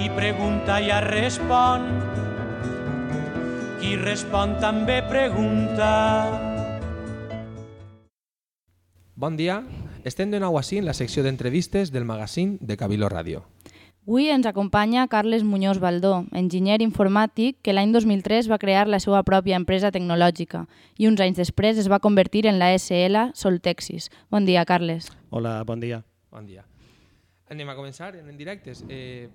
Qui pregunta ja respon, qui respon també pregunta. Bon dia, estem de nou així en la secció d'entrevistes del magazín de Cabilo Ràdio. Avui ens acompanya Carles Muñoz Baldó, enginyer informàtic que l'any 2003 va crear la seva pròpia empresa tecnològica i uns anys després es va convertir en la SL Soltexis. Bon dia, Carles. Hola, bon dia. Bon dia. Anem a començar en directes. Eh,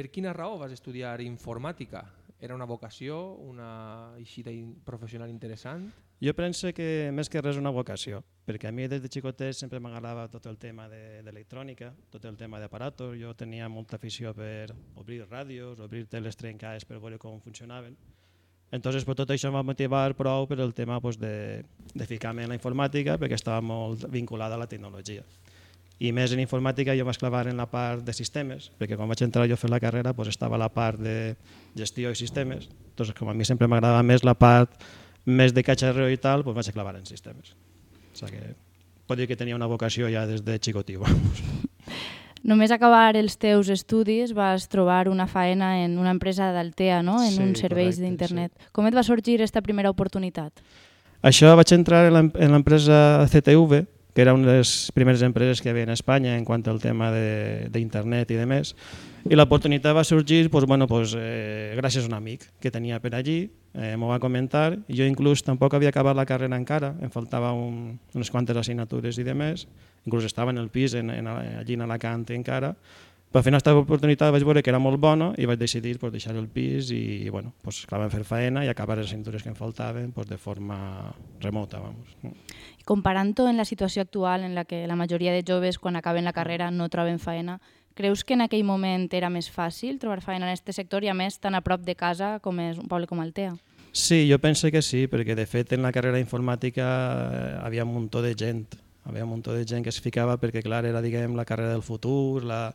per quina raó vas estudiar informàtica? Era una vocació, una eixida professional interessant? Jo penso que més que res una vocació, perquè a mi des de xicotet sempre m'agradava tot el tema d'electrònica, de, tot el tema d'aparatos, jo tenia molta afició per obrir ràdios, obrir teles trencades per veure com funcionaven. Entonces, pues, tot això em va motivar prou per el tema pues, de, de ficar-me en la informàtica perquè estava molt vinculada a la tecnologia. I més en informàtica jo vaig clavar en la part de sistemes, perquè quan vaig entrar jo a fer la carrera pues, estava la part de gestió i sistemes. Entonces, com a mi sempre m'agradava més la part més de catxarreo i tal, pues vaig clavar en sistemes. O sigui que pot dir que tenia una vocació ja des de xicotiu. Només acabar els teus estudis vas trobar una faena en una empresa d'Altea, no? en sí, uns serveis d'internet. Sí. Com et va sorgir aquesta primera oportunitat? Això vaig entrar en l'empresa CTV, que era una de les primeres empreses que hi havia en Espanya en quant al tema d'internet i de més, i l'oportunitat va sorgir pues, bueno, pues, eh, gràcies a un amic que tenia per allí, eh, m'ho va comentar, i jo inclús tampoc havia acabat la carrera encara, em faltava un, unes quantes assignatures i de més, inclús estava en el pis en, en, allí en Alacant encara, però al final aquesta oportunitat vaig veure que era molt bona i vaig decidir pues, deixar el pis i, bueno, pues, clar, vam fer faena i acabar les assignatures que em faltaven pues, de forma remota. Vamos. Comparant-ho en la situació actual en la que la majoria de joves quan acaben la carrera no troben faena, Creus que en aquell moment era més fàcil trobar feina en aquest sector i a més tan a prop de casa com és un poble com Altea? Sí, jo penso que sí, perquè de fet en la carrera informàtica eh, havia un muntó de gent, havia un muntó de gent que es ficava perquè clar, era diguem, la carrera del futur, la,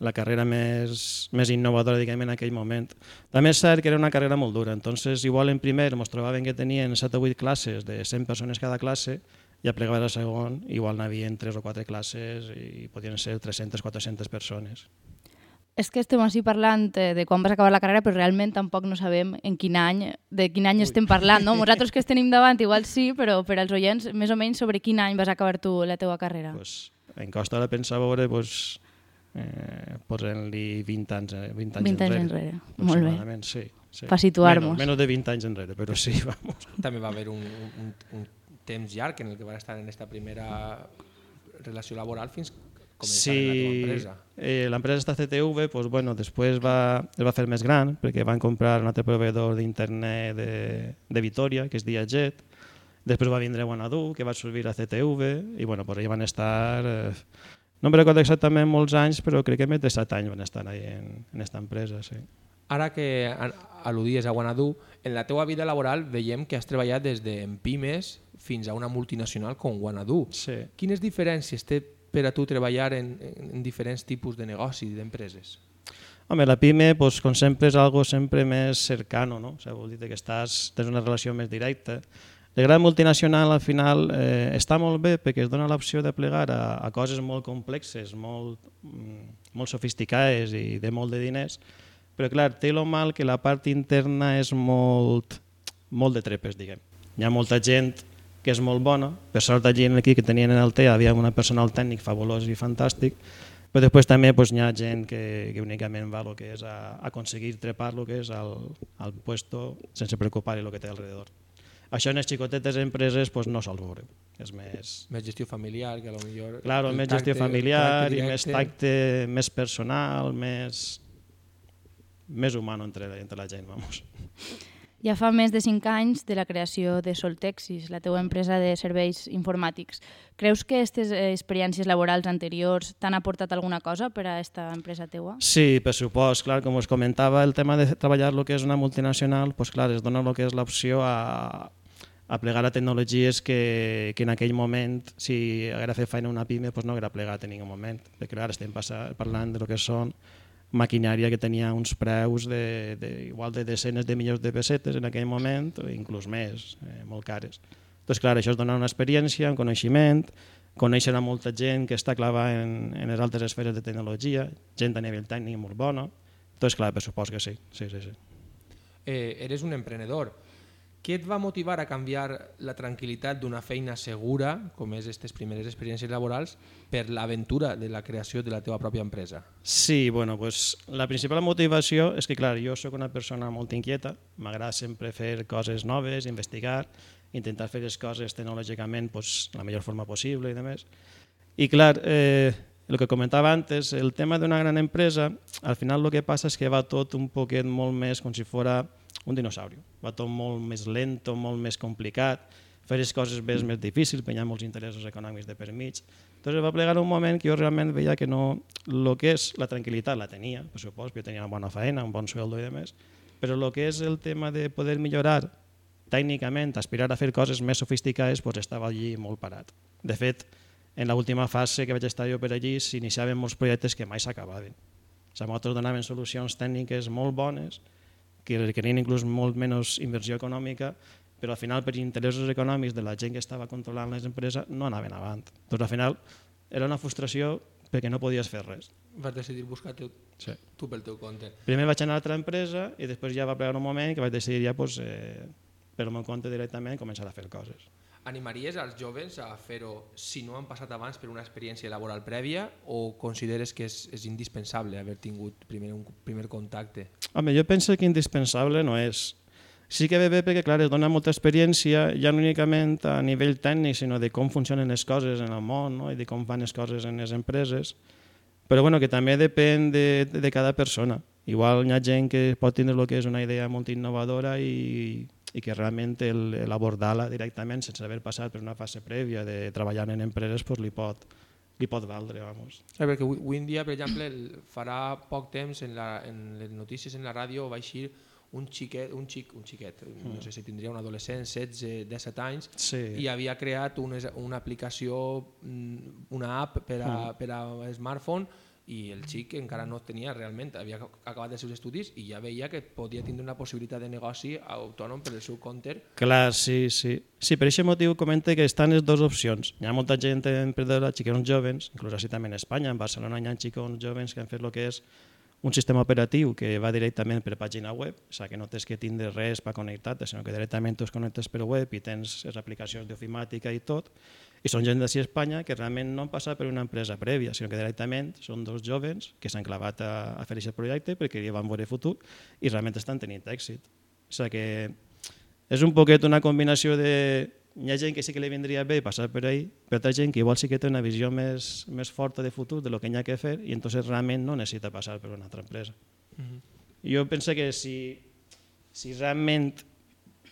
la carrera més, més innovadora diguem, en aquell moment. També és cert que era una carrera molt dura, entonces igual en primer ens trobaven que tenien 7 o 8 classes de 100 persones cada classe i a plegar a segon igual n'havia tres o quatre classes i podien ser 300-400 persones. És que estem així parlant eh, de quan vas acabar la carrera, però realment tampoc no sabem en quin any, de quin any Ui. estem parlant. No? Nosaltres que estem davant igual sí, però per als oients, més o menys sobre quin any vas acabar tu la teva carrera. Pues, en costa de pensar veure, pues, eh, posem-li 20 anys, 20 anys 20 anys enrere. Molt bé. Sí, sí. Per situar-nos. Menys, menys de 20 anys enrere, però sí, vamos. També va haver un, un, un temps llarg en el que van estar en aquesta primera relació laboral fins començar sí, la teva empresa. Eh, l'empresa està CTV, pues, bueno, després va, es va fer més gran perquè van comprar un altre proveïdor d'internet de, de Vitoria, que és Diajet, després va vindre Guanadu, que va servir a CTV, i bueno, pues, allà van estar... Eh, no em recordo exactament molts anys, però crec que més de 7 anys van estar ahí en, en esta empresa, sí. Ara que al·ludies a Guanadu, en la teua vida laboral veiem que has treballat des de pimes fins a una multinacional com Guanadu. Sí. Quines diferències té per a tu treballar en, en diferents tipus de negoci i d'empreses? Home, la PIME, pues, com sempre, és algo sempre més cercano, no? O sigui, vol dir que estàs, tens una relació més directa. La gran multinacional, al final, eh, està molt bé perquè es dona l'opció de plegar a, a coses molt complexes, molt, mm, molt sofisticades i de molt de diners, però clar, té el mal que la part interna és molt, molt de trepes, diguem. Hi ha molta gent que és molt bona. Per sort allí aquí que tenien en el TEA havia un personal tècnic fabulós i fantàstic, però després també pues, hi ha gent que, que únicament va el que és a, a aconseguir trepar el que és al, al puesto sense preocupar el que té alrededor. Això en les xicotetes empreses pues, no sol veure. És més... Més gestió familiar, que a lo millor... Claro, més gestió familiar i més tacte, més personal, més, més humano entre, entre la gent, vamos. Ja fa més de 5 anys de la creació de Soltexis, la teua empresa de serveis informàtics. Creus que aquestes eh, experiències laborals anteriors t'han aportat alguna cosa per a aquesta empresa teua? Sí, per supost. Clar, com us comentava, el tema de treballar el que és una multinacional, pues, clar, es dona el que és l'opció a, a plegar a tecnologies que, que en aquell moment, si haguera fet feina una pime, pues no haguera plegat en ningú moment. Perquè clar, estem passant, parlant de lo que són maquinària que tenia uns preus de, de, igual de desenes de milions de pessetes en aquell moment, inclús més, eh, molt cares. Doncs clar, això és donar una experiència, un coneixement, conèixer a molta gent que està clavada en, en les altres esferes de tecnologia, gent a nivell tècnic molt bona, Entonces, clar, per supost que sí. sí, sí, sí. Eh, eres un emprenedor. Què et va motivar a canviar la tranquil·litat d'una feina segura, com és aquestes primeres experiències laborals, per l'aventura de la creació de la teva pròpia empresa? Sí, bueno, pues, la principal motivació és que, clar, jo sóc una persona molt inquieta, m'agrada sempre fer coses noves, investigar, intentar fer les coses tecnològicament pues, la millor forma possible i demés. I clar, eh, el que comentava antes, el tema d'una gran empresa, al final el que passa és que va tot un poquet molt més com si fora un dinosauri. Va tot molt més lento, molt més complicat, fer les coses bé és més difícil, ha molts interessos econòmics de per mig. Entonces va plegar un moment que jo realment veia que no, el que és la tranquil·litat la tenia, per supost, jo tenia una bona feina, un bon sueldo i demés, però el que és el tema de poder millorar tècnicament, aspirar a fer coses més sofisticades, pues estava allí molt parat. De fet, en l'última fase que vaig estar jo per allí s'iniciaven molts projectes que mai s'acabaven. O sigui, nosaltres donaven solucions tècniques molt bones, que requerien inclús molt menys inversió econòmica, però al final per interessos econòmics de la gent que estava controlant les empreses no anaven avant. Doncs al final era una frustració perquè no podies fer res. Vas decidir buscar tu, Sí. tu pel teu compte. Primer vaig anar a altra empresa i després ja va plegar un moment que vaig decidir ja pues, eh, per el meu compte directament començar a fer coses. Animaries als joves a fer-ho si no han passat abans per una experiència laboral prèvia o consideres que és, és indispensable haver tingut primer un primer contacte? Home, jo penso que indispensable no és. Sí que ve bé perquè, clar, es dona molta experiència, ja no únicament a nivell tècnic, sinó de com funcionen les coses en el món no? i de com fan les coses en les empreses, però bueno, que també depèn de, de cada persona. Igual hi ha gent que pot tindre el que és una idea molt innovadora i, i que realment l'abordar-la directament sense haver passat per una fase prèvia de treballar en empreses pues, li, pot, li pot valdre. Vamos. Sí, perquè avui, en dia, per exemple, el- farà poc temps en, la, en les notícies en la ràdio va eixir un xiquet, un xic, un xiquet, no sé si tindria un adolescent, 16, 17 anys, Sí. i havia creat una, una aplicació, mm, una app per a, per a smartphone i el xic encara no tenia realment, havia ac- acabat els seus estudis i ja veia que podia tindre una possibilitat de negoci autònom per el seu compte. Clar, sí, sí. Sí, per aquest motiu comente que estan les dues opcions. Hi ha molta gent emprenedora, xicons jovens, inclús així també en Espanya, en Barcelona hi ha xicons jovens que han fet el que és un sistema operatiu que va directament per pàgina web, o sigui que no tens que tindre res per connectar-te, sinó que directament tu es connectes per web i tens les aplicacions d'ofimàtica i tot, i són gent d'ací a Espanya que realment no han passat per una empresa prèvia, sinó que directament són dos jovens que s'han clavat a, a fer aquest projecte perquè hi van veure futur i realment estan tenint èxit. O sigui que és un poquet una combinació de... Hi ha gent que sí que li vindria bé passar per ahí, però altra gent que igual sí que té una visió més, més forta de futur de lo que hi ha que fer i entonces realment no necessita passar per una altra empresa. Mm -hmm. Jo penso que si, si realment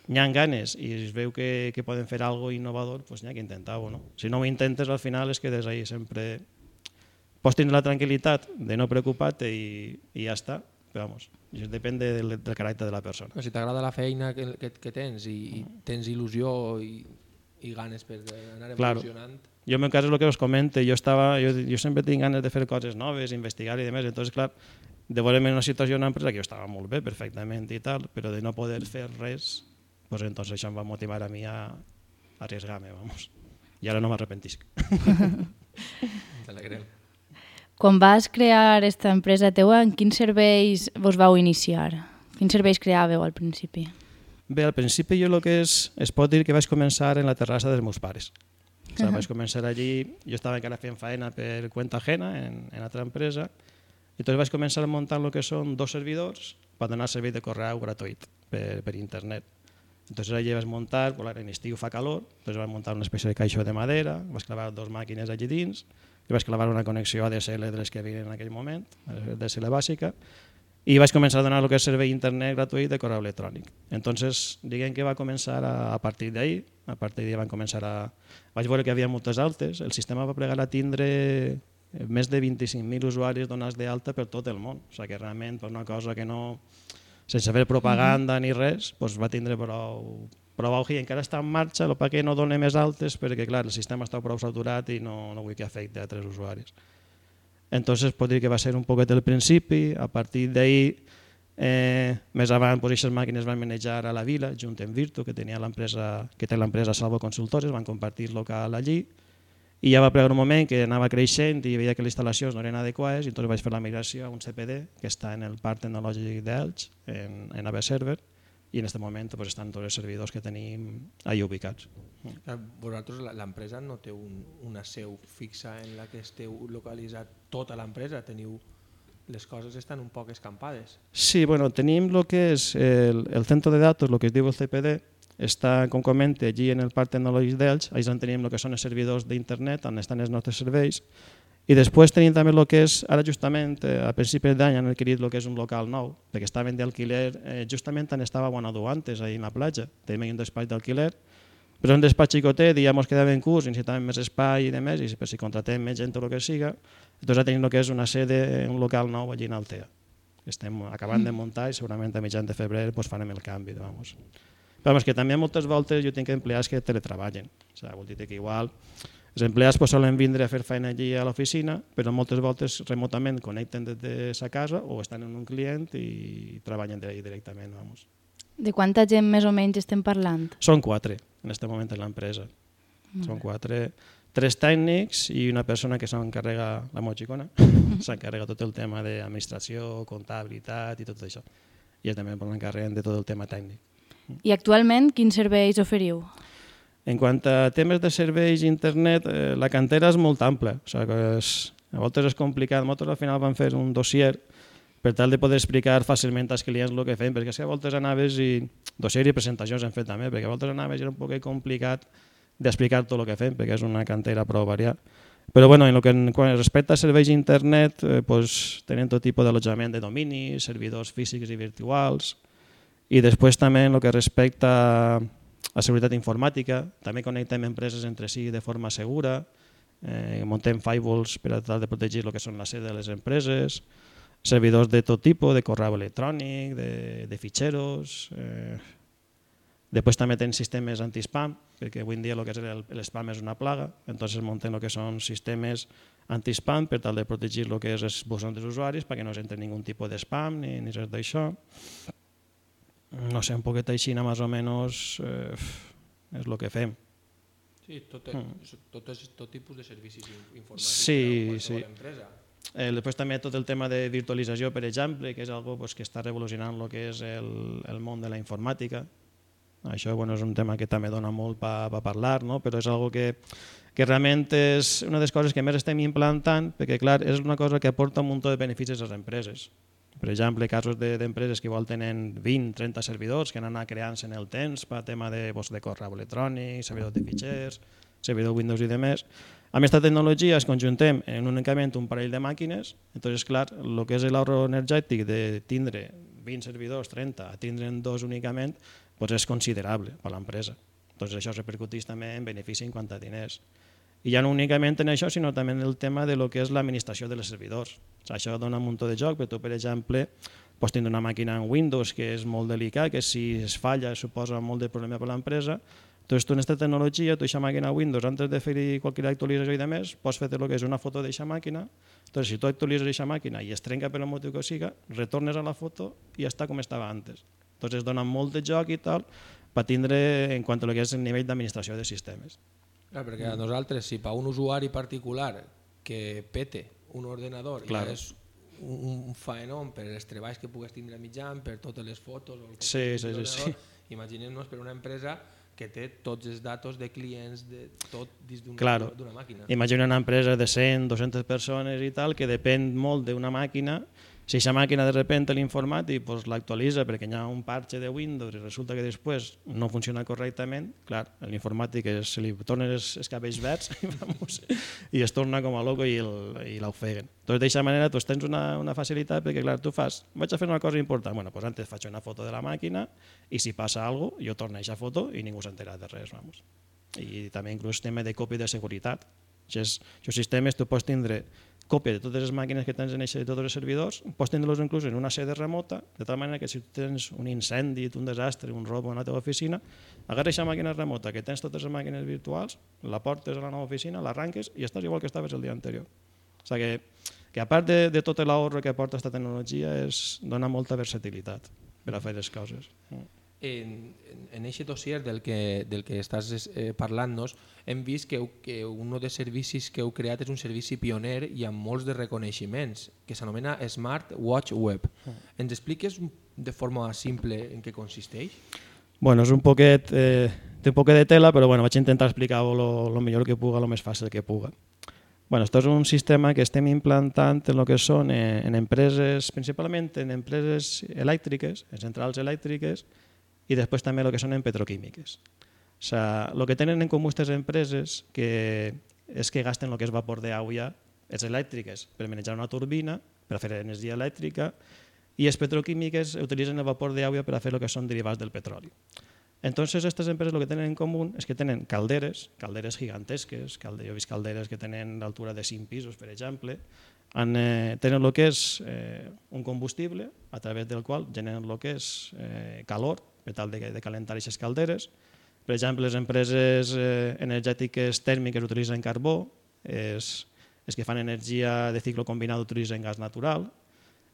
hi ha ganes i es veu que, que poden fer algo innovador, pues n'hi ha que intentar-ho. No? Si no ho intentes, al final és que des d'ahí sempre pots tindre la tranquil·litat de no preocupar-te i, i ja està. Però vamos, depèn del, del caràcter de la persona. Si t'agrada la feina que, que, que tens i, i tens il·lusió i, i ganes per anar Claro. evolucionant, Jo en meu cas és el que us comente, jo, estava, jo, jo sempre tinc ganes de fer coses noves, investigar i demés, entonces clar, de veure'm en una situació en una empresa que jo estava molt bé, perfectament i tal, però de no poder fer res, pues entonces això em va motivar a mi a, a arriesgar-me, vamos. I ara no m'arrepentisc. ens alegrem. Quan vas crear aquesta empresa teua, en quins serveis vos vau iniciar? Quins serveis creàveu al principi? Bé, al principi jo el que és, es pot dir que vaig començar en la terrassa dels meus pares. O sigui, vaig començar allí, jo estava encara fent feina per cuenta ajena en, en altra empresa, i entonces vaig començar a muntar el que són dos servidors per donar servei de correu gratuït per, per internet. Entonces allí vaig muntar, en estiu fa calor, entonces vaig muntar una espècie de caixó de madera, vaig clavar dos màquines allí dins, i vaig clavar una connexió ADSL de les que havia en aquell moment, ADSL bàsica, i vaig començar a donar el que és servei internet gratuït de correu electrònic. Entonces, diguem que va començar a, a partir d'ahir, a partir d'ahir van començar a... Vaig veure que hi havia moltes altes, el sistema va plegar a tindre més de 25.000 usuaris donats d'alta per tot el món. O sigui que realment per una cosa que no... sense fer propaganda ni res, doncs va tindre prou, prou auge i encara està en marxa, el que no dona més altes perquè clar, el sistema està prou saturat i no, no vull que afecti a altres usuaris. Entonces pot dir que va ser un poquet el principi, a partir d'ahir eh, més avant pues, aquestes màquines van manejar a la vila junt amb Virtu, que tenia l'empresa que té l'empresa Salvo Consultores, van compartir local allí i ja va plegar un moment que anava creixent i veia que les instal·lacions no eren adequades i entonces vaig fer la migració a un CPD que està en el parc tecnològic d'Elx, en, en AV Server, i en aquest moment pues, estan tots els servidors que tenim ahí ubicats. Clar, Vosaltres, la- l'empresa no té un, una seu fixa en la que esteu localitzat tota l'empresa, teniu les coses estan un poc escampades. Sí, bueno, tenim el que és el, el centre de datos, el que es diu el CPD, està, com comente, allí en el parc tecnològic d'Elx, allà tenim el que són els servidors d'internet, on estan els nostres serveis, i després tenim també el que és, ara justament, eh, a principis d'any han adquirit el que és un local nou, perquè estaven d'alquiler, eh, justament on estava Guanadu antes, ahí en la platja, tenim un despatx d'alquiler, però un despatx xicotet i ja ens quedava en curs, necessitàvem més espai i de més, i per si contratem més gent o el que siga, doncs ja tenim el que és una sede, un local nou allí en Altea. Estem acabant de muntar i segurament a mitjan de febrer pues, farem el canvi. Vamos. Però vamos, que també moltes voltes jo tinc empleats que teletreballen. O sigui, vol dir que igual els empleats pues, solen vindre a fer feina allí a l'oficina, però moltes voltes remotament connecten des de sa casa o estan en un client i treballen d'ahí directament. Vamos. De quanta gent més o menys estem parlant? Són quatre en aquest moment en l'empresa. Són quatre, tres tècnics i una persona que s'encarrega, la motxicona, s'encarrega tot el tema d'administració, comptabilitat i tot això. I ells també l'encarreguen de tot el tema tècnic. I actualment quins serveis oferiu? En quant a temes de serveis internet, eh, la cantera és molt ampla. O sigui que és, a voltes és complicat. Nosaltres al final vam fer un dossier per tal de poder explicar fàcilment als clients el que fem, perquè que a voltes anaves i dossier i presentacions hem fet també, perquè a voltes anaves i era un poc complicat d'explicar tot el que fem, perquè és una cantera prou variada. Però bueno, en el que quan respecte a serveis d'internet, eh, pues, tenen tot tipus d'allotjament de domini, servidors físics i virtuals, i després també en el que respecta a seguretat informàtica, també connectem empreses entre si de forma segura, eh, muntem firewalls per a tal de protegir el que són la sede de les empreses, servidors de tot tipus, de correu electrònic, de, de fitxeros, eh, Després també tenen sistemes anti-spam, perquè avui en dia el que és l'spam és una plaga, entonces munten el que són sistemes anti-spam per tal de protegir el que és els buzons dels usuaris perquè no s'entre ningun tipus de spam ni, ni res d'això. No sé, un poquet així, més o menys, eh, és el que fem. Sí, tot, tot, és, tot tipus de servicis in- informàtics Sí, qualsevol sí. empresa. Eh, després també tot el tema de virtualització, per exemple, que és algo pues, que està revolucionant el que és el, el món de la informàtica. Això bueno, és un tema que també dona molt per pa parlar, no? però és algo que, que realment és una de les coses que més estem implantant, perquè clar, és una cosa que aporta un munt de beneficis a les empreses. Per exemple, casos de- d'empreses que igual tenen 20, 30 servidors que han anat creant-se en el temps per tema de, pues, de correu electrònic, servidors de fitxers, servidor Windows i de més. Amb aquesta tecnologia es conjuntem en únicament un parell de màquines, entonces, clar, el que és l'ahorro energètic de tindre 20 servidors, 30, a tindre'n dos únicament, pues és considerable per l'empresa. Entonces, això repercuteix també en benefici en quant a diners. I ja no únicament en això, sinó també en el tema de lo que és l'administració dels servidors. O sigui, això dona un munt de joc, però tu, per exemple, pots tindre una màquina en Windows que és molt delicat, que si es falla suposa molt de problema per a l'empresa, Entonces, tu en aquesta tecnologia, tu aquesta màquina Windows, antes de fer-hi qualsevol actualització i de més, pots fer-te el que és una foto d'aquesta màquina. Entonces, si tu actualitzes aquesta màquina i es trenca per el motiu que siga, retornes a la foto i ja està com estava antes. Entonces, dona molt de joc i tal per tindre en quant a lo que és el nivell d'administració de sistemes. Clar, perquè a nosaltres, si per un usuari particular que pete un ordenador Claro. ja és un, un faenón per els treballs que pugues tindre a mitjan, per totes les fotos... O el que Sí, sí, sí, l'ordenador, Imaginem-nos per una empresa que té tots els datos de clients de tot dins d'una Claro. màquina. Imagina una empresa de 100, 200 persones i tal, que depèn molt d'una màquina. Si aquesta màquina de repente l'informàtic pues, l'actualitza perquè hi ha un parche de Windows i resulta que després no funciona correctament, clar, l'informàtic se li tornen els, cabells verds vamos, i es torna com a loco i l'ofeguen. Entonces, d'aquesta manera tu tens una, una facilitat perquè, clar, tu fas, vaig a fer una cosa important, bueno, pues antes faig una foto de la màquina i si passa alguna cosa, jo torno a aquesta foto i ningú s'entera de res, vamos. I també inclús tema de còpia de seguretat. Aquests sistemes tu pots tindre còpia de totes les màquines que tens en eixe, de tots els servidors, pots tindre-los inclús en una sede remota, de tal manera que si tens un incendi, un desastre, un robo a la teva oficina, agarres aquesta màquina remota que tens totes les màquines virtuals, la portes a la nova oficina, l'arranques i estàs igual que estaves el dia anterior. O sigui que, que a part de, de tot l'ahorro que aporta aquesta tecnologia, és, dona molta versatilitat per a fer les coses. En, en, en aquest dossier del que, del que estàs eh, parlant-nos hem vist que, que un dels servicis que heu creat és un servici pioner i amb molts de reconeixements, que s'anomena Smart Watch Web. Ens expliques de forma simple en què consisteix? Bueno, és un poquet, eh, té un poquet de tela, però bueno, vaig intentar explicar-ho el millor que puga, el més fàcil que puga. Bueno, esto és un sistema que estem implantant en el que són en, en empreses, principalment en empreses elèctriques, en centrals elèctriques, i després també el que són en petroquímiques. O sea, el que tenen en comú aquestes empreses que és que gasten el que és vapor d'aigua, és elèctriques per manejar una turbina, per fer energia elèctrica, i les petroquímiques utilitzen el vapor d'aigua per a fer el que són derivats del petroli. Entonces, estas empresas lo que tienen en común es que tienen calderes, calderes gigantesques, calde, jo he vist calderes que tenen l'altura de 5 pisos, per exemple, han, eh, tenen el que és eh, un combustible a través del qual generen el que és eh, calor per tal de, de calentar aquestes calderes. Per exemple, les empreses eh, energètiques tèrmiques utilitzen carbó, és, és que fan energia de ciclo combinat utilitzen gas natural,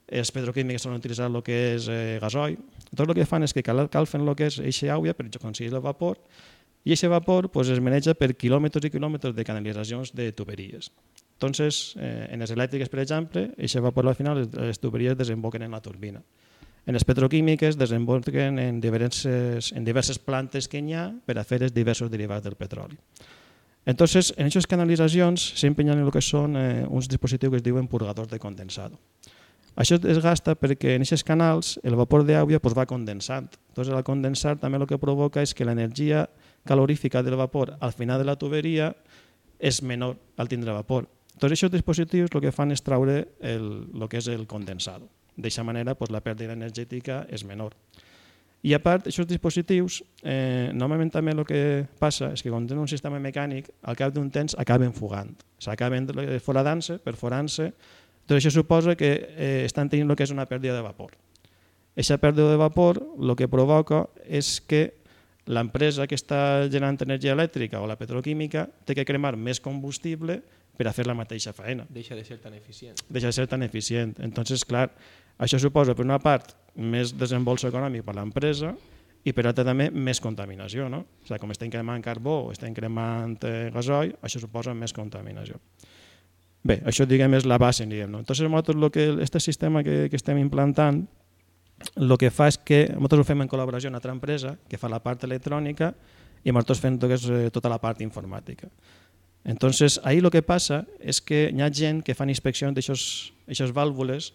els petroquímics solen utilitzar el que és eh, gasoil. Tot el que fan és que cal, cal fer el que és eixa aigua per aconseguir el vapor i aquest vapor pues, es maneja per quilòmetres i quilòmetres de canalitzacions de tuberies. Entonces, eh, en les elèctriques, per exemple, aquest vapor al final les tuberies desemboquen en la turbina. En les petroquímiques desemboquen en diverses, en diverses plantes que hi ha per a fer els diversos derivats del petroli. Entonces, en aquestes canalitzacions ha el que són eh, uns dispositius que es diuen purgadors de condensado. Això es gasta perquè en aquests canals el vapor d'aigua pues, va condensant. Entonces, al condensar també el que provoca és que l'energia calorífica del vapor al final de la tuberia és menor al tindre vapor. Tots aquests dispositius el que fan és traure el, el que és el condensado. D'aquesta manera pues, la pèrdua energètica és menor. I a part, aquests dispositius, eh, normalment també el que passa és que quan tenen un sistema mecànic, al cap d'un temps acaben fugant. S'acaben foradant-se, perforant-se, tot això suposa que eh, estan tenint el que és una pèrdua de vapor. Aquesta pèrdua de vapor el que provoca és que l'empresa que està generant energia elèctrica o la petroquímica té que cremar més combustible per a fer la mateixa feina. Deixa de ser tan eficient. Deixa de ser tan eficient. Entonces, clar, això suposa, per una part, més desembolso econòmic per l'empresa i per altra també més contaminació. No? O sigui, com estem cremant carbó o estem cremant eh, gasoil, això suposa més contaminació. Bé, això diguem és la base, diguem. No? Entonces, nosaltres lo que este sistema que, que estem implantant el que fa és que nosaltres ho fem en col·laboració amb una altra empresa que fa la part electrònica i nosaltres fem tot eh, tota la part informàtica. Entonces, ahí lo que passa és que hi ha gent que fan inspeccions d'aixes vàlvules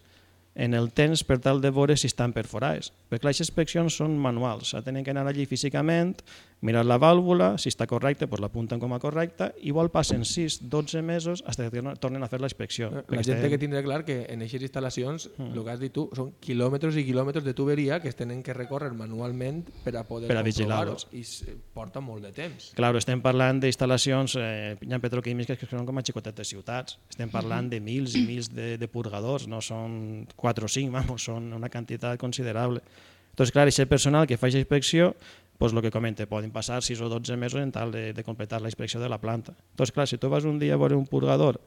en el temps per tal de veure si estan perforades. Perquè les inspeccions són manuals, tenen que anar allí físicament, mirar la vàlvula, si està correcta, doncs l'apunten com a correcta, igual passen 6-12 mesos fins que tornen a fer la inspecció. Eh, la gent té que tindre clar que en aquestes instal·lacions, mm. el que has dit tu, són quilòmetres i quilòmetres de tuberia que es tenen que recórrer manualment per a poder per a vigilar-los. I porta molt de temps. Clar, estem parlant d'instal·lacions, eh, hi ha petroquímiques que són com a xicotetes ciutats. Estem parlant de mils i mils de, de purgadors, no són 4 o 5, vamos, són una quantitat considerable. Entonces, clar, aquest personal que fa aquesta inspecció pues lo que comente, poden passar 6 o 12 mesos en tal de, de completar la inspecció de la planta. Entonces, clar, si tu vas un dia a veure un purgador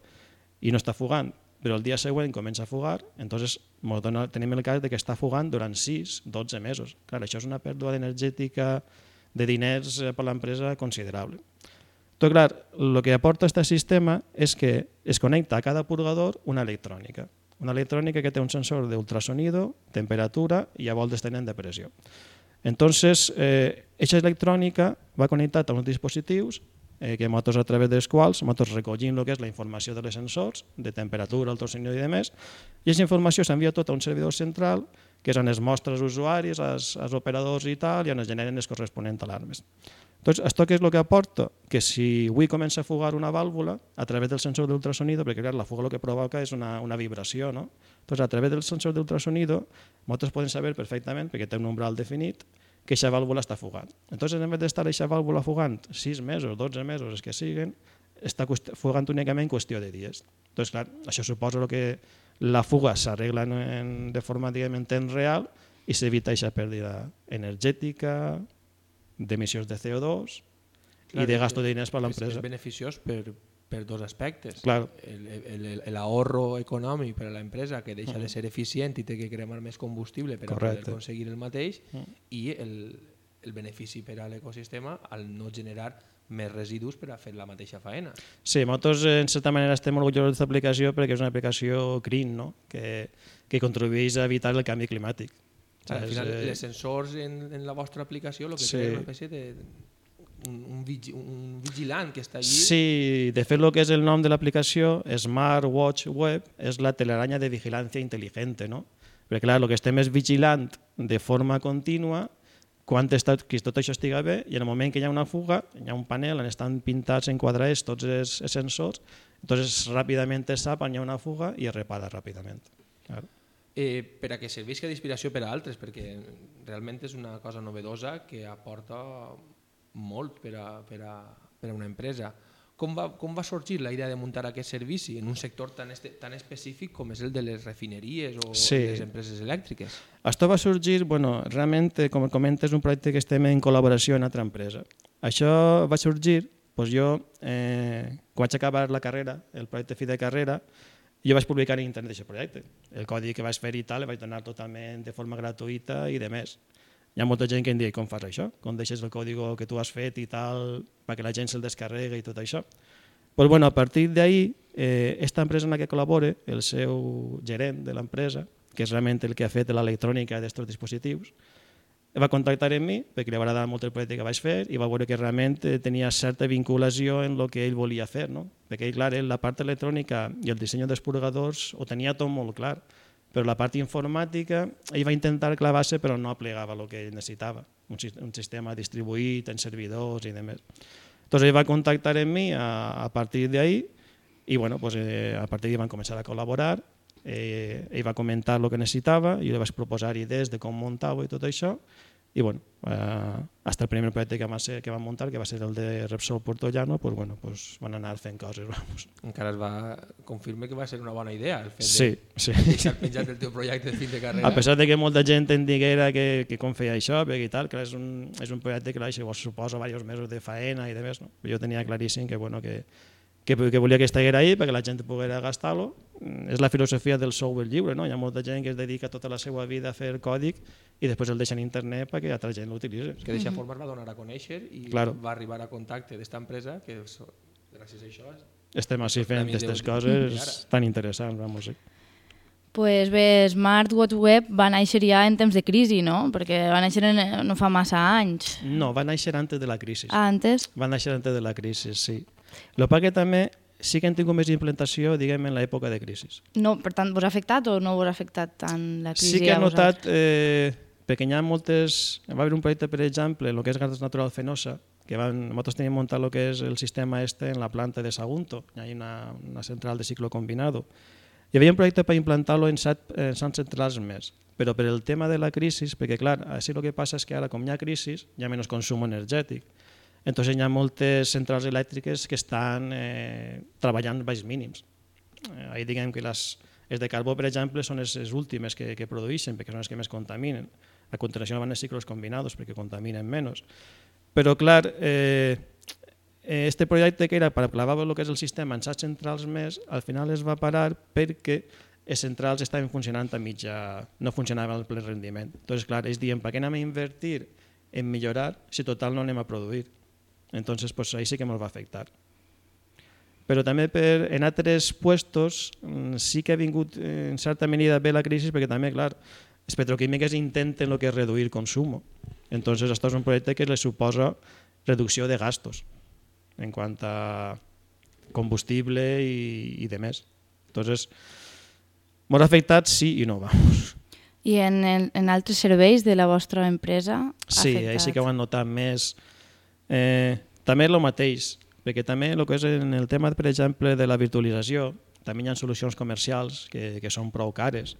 i no està fugant, però el dia següent comença a fugar, entonces tenim el cas de que està fugant durant 6, 12 mesos. Clar, això és una pèrdua energètica de diners eh, per l'empresa considerable. Tot clar, el que aporta aquest sistema és que es connecta a cada purgador una electrònica. Una electrònica que té un sensor d'ultrasonido, temperatura i a voltes tenen de pressió. Entonces, eh, aquesta electrònica va connectat a uns dispositius eh, que nosaltres a través dels quals nosaltres recollim el que és la informació de les sensors, de temperatura, ultrasonido i demés, i aquesta informació s'envia tot a un servidor central que són les mostres usuaris, els, els operadors i tal, i on es generen les corresponents alarmes. Doncs això que és el que aporta? Que si avui comença a fugar una vàlvula a través del sensor d'ultrasonido, perquè clar, la fuga el que provoca és una, una vibració, no? Doncs a través del sensor d'ultrasonido, nosaltres podem saber perfectament, perquè té un umbral definit, que aquesta vàlvula està fugant. Entonces, en vez d'estar aquesta vàlvula fugant 6 mesos, 12 mesos, els que siguen, està fugant únicament qüestió de dies. Doncs, clar, això suposa que la fuga s'arregla de forma, diguem, en temps real i s'evita aquesta pèrdua energètica, d'emissions de CO2 clar, i de gasto de diners per l'empresa. És beneficiós per, per dos aspectes. Claro. L'ahorro econòmic per a l'empresa que deixa uh -huh. de ser eficient i té que cremar més combustible per Correcte. a poder aconseguir el mateix uh -huh. i el, el benefici per a l'ecosistema al no generar més residus per a fer la mateixa faena. Sí, nosaltres en certa manera estem orgullosos d'aquesta aplicació perquè és una aplicació green, no? que, que contribueix a evitar el canvi climàtic. O sigui, al final, eh, els sensors en, en la vostra aplicació el que Sí. és una espècie de un, un, vigi, un vigilant que està allí Sí, de fet el que és el nom de l'aplicació, Smartwatch Web, és la teleranya de vigilància intel·ligente, no? Perquè clar, el que estem és vigilant de forma contínua quan està, que tot això estiga bé i en el moment que hi ha una fuga, hi ha un panel on estan pintats en quadrats tots els, sensors, entonces ràpidament es sap on hi ha una fuga i es repara ràpidament. Claro. Eh, per a que servisca d'inspiració per a altres, perquè realment és una cosa novedosa que aporta molt per a, per a, per a una empresa. Com va, com va sorgir la idea de muntar aquest servici en un sector tan, este, tan específic com és el de les refineries o Sí. les empreses elèctriques? Això va sorgir, bueno, realment, eh, com comentes, un projecte que estem en col·laboració amb altra empresa. Això va sorgir, doncs jo, eh, quan vaig acabar la carrera, el projecte fi de carrera, jo vaig publicar en internet aquest projecte. El codi que vaig fer i tal, el vaig donar totalment de forma gratuïta i de més. Hi ha molta gent que em diu, com fas això? Com deixes el codi que tu has fet i tal, perquè la gent se'l descarrega i tot això? Pues bueno, a partir d'ahí, eh, esta empresa en la que col·labore, el seu gerent de l'empresa, que és realment el que ha fet l'electrònica d'aquests dispositius, va contactar amb mi perquè li va agradar molt el projecte que vaig fer i va veure que realment eh, tenia certa vinculació en el que ell volia fer, no? perquè ell, clar, la part electrònica i el disseny dels purgadors ho tenia tot molt clar, però la part informàtica ell va intentar clavar-se però no aplegava el que ell necessitava, un, sis- un sistema distribuït en servidors i demés. Entonces ell va contactar amb mi a, a partir d'ahí i bueno, pues, eh, a partir d'ahí van començar a col·laborar eh, ell va comentar el que necessitava, jo li vaig proposar idees de com muntava i tot això, i bueno, eh, hasta el primer projecte que va, ser, que van muntar, que va ser el de Repsol Puerto Llano, pues, bueno, pues, van anar fent coses. Vamos. Encara es va confirma que va ser una bona idea el fet Sí, de sí. deixar penjat el teu projecte de fin de carrera. A pesar de que molta gent em diguera que, que com feia això, perquè i tal, que és un, és un projecte que clar, això suposa diversos mesos de faena i de més, no? Jo tenia claríssim que, bueno, que, que, que volia que estigués ahí perquè la gent poguera gastar-lo. Mm, És la filosofia del software lliure, no? Hi ha molta gent que es dedica tota la seva vida a fer còdic i després el deixa en internet perquè altra gent l'utilitzi. que d'aquesta forma es va donar a conèixer i Claro. va arribar a contacte d'esta empresa que gràcies a això Estem així fent aquestes de- coses tan interessants, vamos. Sí. Pues bé, Smartwatch Web va néixer ja en temps de crisi, no? Perquè va néixer en, no fa massa anys. No, va néixer antes de la crisi. Ah, antes? Va néixer antes de la crisi, sí. El que que també sí que han tingut més implantació, diguem, en l'època de crisi. No, per tant, vos ha afectat o no vos ha afectat tant la crisi Sí que he notat, eh, perquè hi ha moltes... Va haver un projecte, per exemple, el que és gas natural fenosa, que van, nosaltres teníem muntat el que és el sistema este en la planta de Sagunto, hi ha una, una central de ciclo combinado. Hi havia un projecte per implantar-lo en set, en set centrals més, però per el tema de la crisi, perquè clar, així el que passa és que ara, com hi ha crisi, hi ha menys consum energètic. Entonces hi ha moltes centrals elèctriques que estan eh, treballant baix mínims. Eh, ahí diguem que les, les de carbó, per exemple, són les, les últimes que, que produeixen, perquè són les que més contaminen. A continuació van els ciclos combinados, perquè contaminen menys. Però, clar, eh, eh, este projecte que era per clavar el que és el sistema en set centrals més, al final es va parar perquè les centrals estaven funcionant a mitja... no funcionaven al ple rendiment. Entonces, clar, ells diuen, per què anem a invertir en millorar si total no anem a produir? Entonces, pues ahí sí que ens va afectar. Però també per, en altres puestos mm, sí que ha vingut eh, en certa medida bé la crisi perquè també, clar, les petroquímiques intenten lo que és reduir consum. Entonces, esto és un projecte que les suposa reducció de gastos en quant a combustible i, i de més. Entonces, molt afectat sí i no, vamos. I en, el, en altres serveis de la vostra empresa? Sí, afectat? ahí sí que ho han notat més. Eh, també el mateix, perquè també el que és en el tema, per exemple, de la virtualització, també hi ha solucions comercials que, que són prou cares.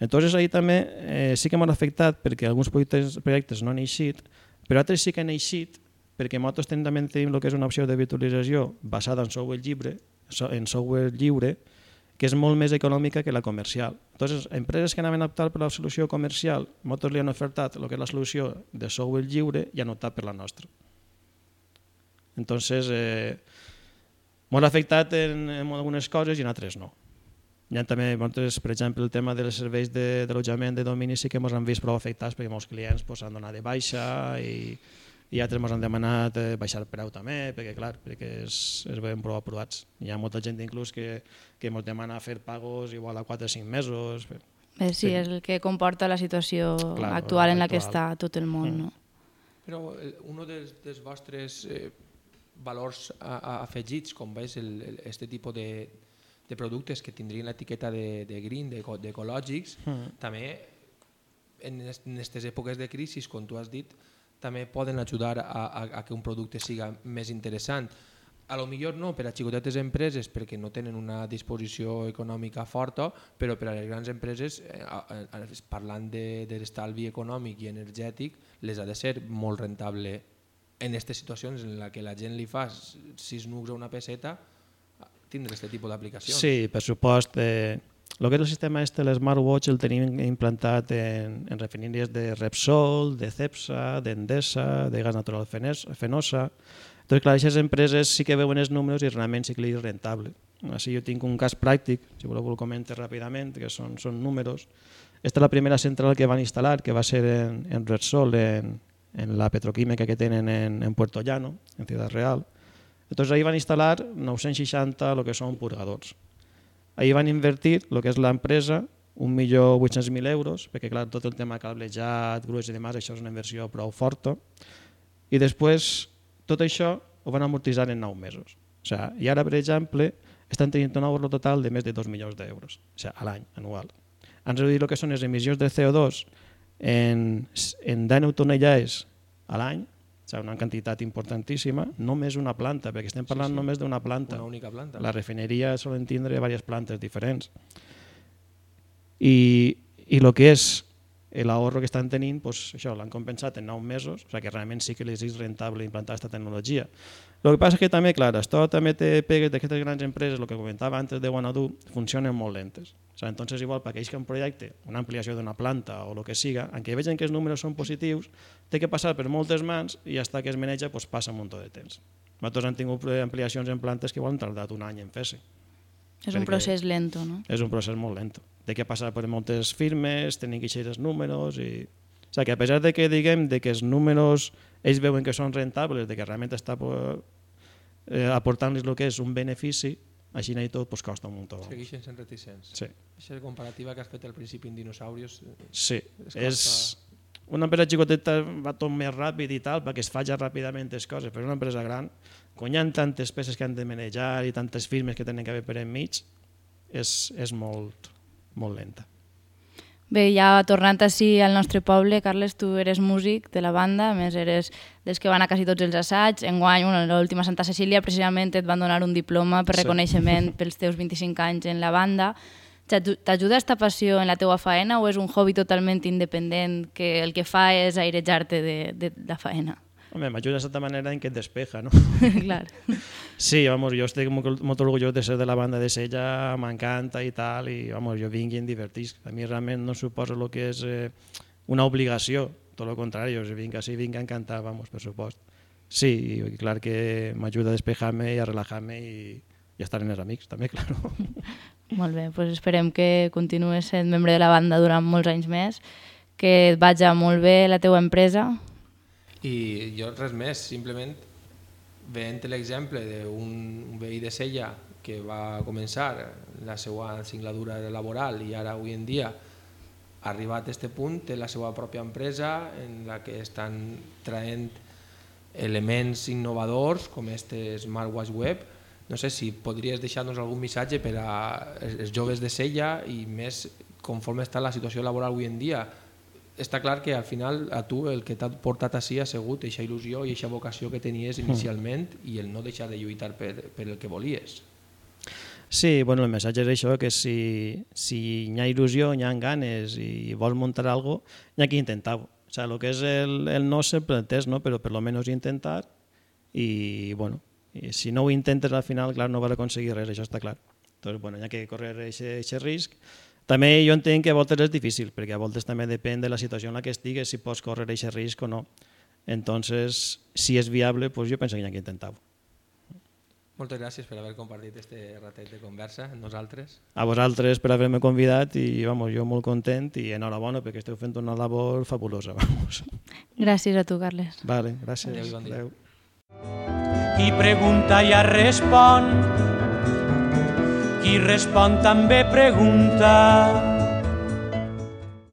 Entonces ahí també eh, sí que m'han afectat perquè alguns projectes, projectes no han eixit, però altres sí que han eixit perquè nosaltres també tenim el que és una opció de virtualització basada en software lliure, en software lliure, que és molt més econòmica que la comercial. Entonces, empreses que anaven a optar per la solució comercial, nosaltres li han ofertat el que és la solució de software lliure i han optat per la nostra. Entonces, eh, molt afectat en, en algunes coses i en altres no. Hi ha també, nosaltres, per exemple, el tema dels serveis d'allotjament de, de domini sí que ens han vist prou afectats perquè molts clients pues, han donat de baixa i, i altres ens han demanat eh, baixar el preu també, perquè clar, perquè es, es veuen prou aprovats. Hi ha molta gent inclús que, que ens demana fer pagos igual a 4 o 5 mesos. Eh, sí, sí, és el que comporta la situació Clar, actual en la que actual. està tot el món. Mm. No? Però eh, un dels, dels vostres eh, valors a, a, afegits, com veus el, el, este tipus de, de productes que tindrien l'etiqueta de, de green, de, d'ecològics, Mm. també en aquestes èpoques de crisi, com tu has dit, també poden ajudar a, a, a que un producte siga més interessant. A lo millor no per a xicotetes empreses perquè no tenen una disposició econòmica forta, però per a les grans empreses, eh, parlant de, de l'estalvi econòmic i energètic, les ha de ser molt rentable en aquestes situacions en la que la gent li fa sis nucs a una peseta, tindre aquest tipus d'aplicacions. Sí, per supost. Eh, el que és el sistema este, l'Smartwatch, el tenim implantat en, en refineries de Repsol, de Cepsa, d'Endesa, de Gas Natural Fenosa. Entonces, clar, aquestes empreses sí que veuen els números i realment sí que li és rentable. Així jo tinc un cas pràctic, si voleu el comento ràpidament, que són, són números. Esta és la primera central que van instal·lar, que va ser en, en Repsol, en, en la petroquímica que tenen en, en Puerto Llano, en Ciudad Real. Entonces ahí van instal·lar 960 lo que són purgadors. Ahí van invertir el que és l'empresa 1.800.000 euros, perquè clar, tot el tema cablejat, grues i demás, això és una inversió prou forta. I després tot això ho van amortitzar en 9 mesos. O sea, I ara, per exemple, estan tenint un ahorro total de més de 2 milions d'euros, o sea, a l'any, anual. Han reduït el que són les emissions de CO2 en, en 10 tonellades a l'any, una quantitat importantíssima, només una planta, perquè estem parlant Sí, sí. només d'una planta. Una única planta. La refineria solen tindre diverses plantes diferents. I, i el que és l'ahorro que estan tenint, doncs, això l'han compensat en 9 mesos, o sigui que realment sí que les és rentable implantar aquesta tecnologia. El que passa que també, clar, això també té pegues d'aquestes grans empreses, el que comentava antes de Guanadu, funcionen molt lentes. O sigui, entonces, igual, per aquells que un projecte, una ampliació d'una planta o el que siga, en què vegen que els números són positius, té que passar per moltes mans i hasta que es maneja pues, passa un munt de temps. Nosaltres hem tingut ampliacions en plantes que igual han tardat un any en fer-se. És un procés lento, no? És un procés molt lent. Té que passar per moltes firmes, tenir que eixir els números i... O sigui que a pesar de que diguem de que els números ells veuen que són rentables, de que realment està eh, aportant-los el que és un benefici, així i tot pues, costa un munt. Segueixen sent reticents. Sí, Aquesta comparativa que has fet al principi en dinosaurios... eh, sí. Es És, una empresa xicoteta va tot més ràpid i tal, perquè es faci ràpidament les coses, però una empresa gran, quan hi ha tantes peces que han de manejar i tantes firmes que tenen que haver per enmig, és, és molt, molt lenta. Bé, ja tornant així al nostre poble, Carles, tu eres músic de la banda, a més eres dels que van a quasi tots els assaigs. Enguany, bueno, l'última Santa Cecília, precisament et van donar un diploma per Sí. reconeixement pels teus 25 anys en la banda. T'aju- T'ajuda esta passió en la teua faena o és un hobby totalment independent que el que fa és airejar-te de, de la faena? Home, m'ajuda de certa manera en que et despeja, no? Clar. Sí, vamos, jo estic molt, molt orgullós de ser de la banda de Sella, m'encanta i tal, i vamos, jo vinc i em divertisc. A mi realment no suposa el que és eh, una obligació, tot el contrari, jo si vinc així, vinc a encantar, vamos, per supost. Sí, i clar que m'ajuda a despejar-me i a relajar-me i, i a estar amb els amics, també, claro. Molt bé, doncs esperem que continues sent membre de la banda durant molts anys més, que et vagi molt bé la teua empresa. I jo res més, simplement veient l'exemple d'un un veí de Sella que va començar la seva singladura laboral i ara avui en dia ha arribat a aquest punt, té la seva pròpia empresa en la que estan traient elements innovadors com este smartwatch web. No sé si podries deixar-nos algun missatge per a els joves de Sella i més conforme està la situació laboral avui en dia. Està clar que al final a tu el que t'ha portat així ha sigut aquesta il·lusió i aquesta vocació que tenies inicialment i el no deixar de lluitar per, per el que volies. Sí, bueno, el missatge és això, que si, si hi ha il·lusió, hi ha ganes i vols muntar algo, hi ha que intentar-ho. O sea, el que és el, el no sempre entès, no? però per lo menos intentar i, bueno, i si no ho intentes al final, clar, no vas aconseguir res, això està clar. Entonces, bueno, hi ha que córrer aquest risc. També jo entenc que a voltes és difícil, perquè a voltes també depèn de la situació en la que estigues, si pots córrer aquest risc o no. Entonces, si és viable, pues jo penso que hi ha que intentar-ho. Moltes gràcies per haver compartit este ratet de conversa amb nosaltres. A vosaltres per haver-me convidat i vamos, jo molt content i enhorabona perquè esteu fent una labor fabulosa. Vamos. Gràcies a tu, Carles. Vale, gràcies. Adéu bon dia. Adéu. Qui pregunta ja respon, qui respon també pregunta.